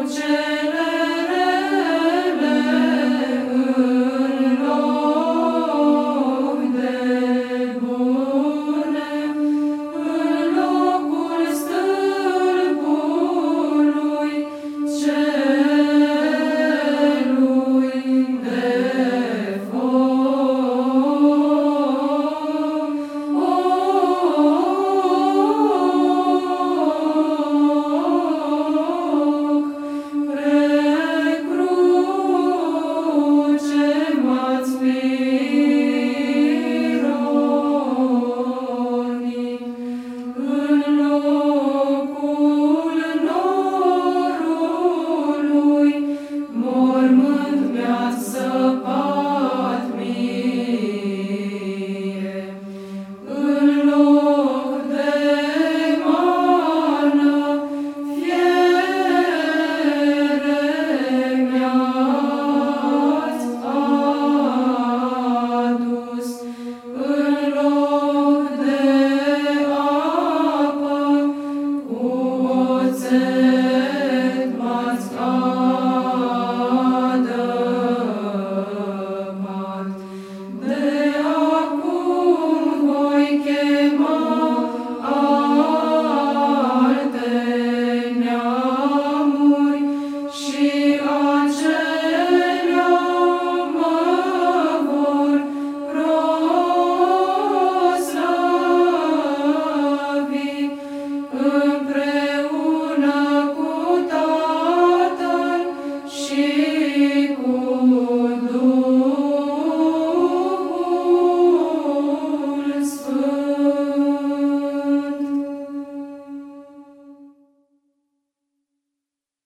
不知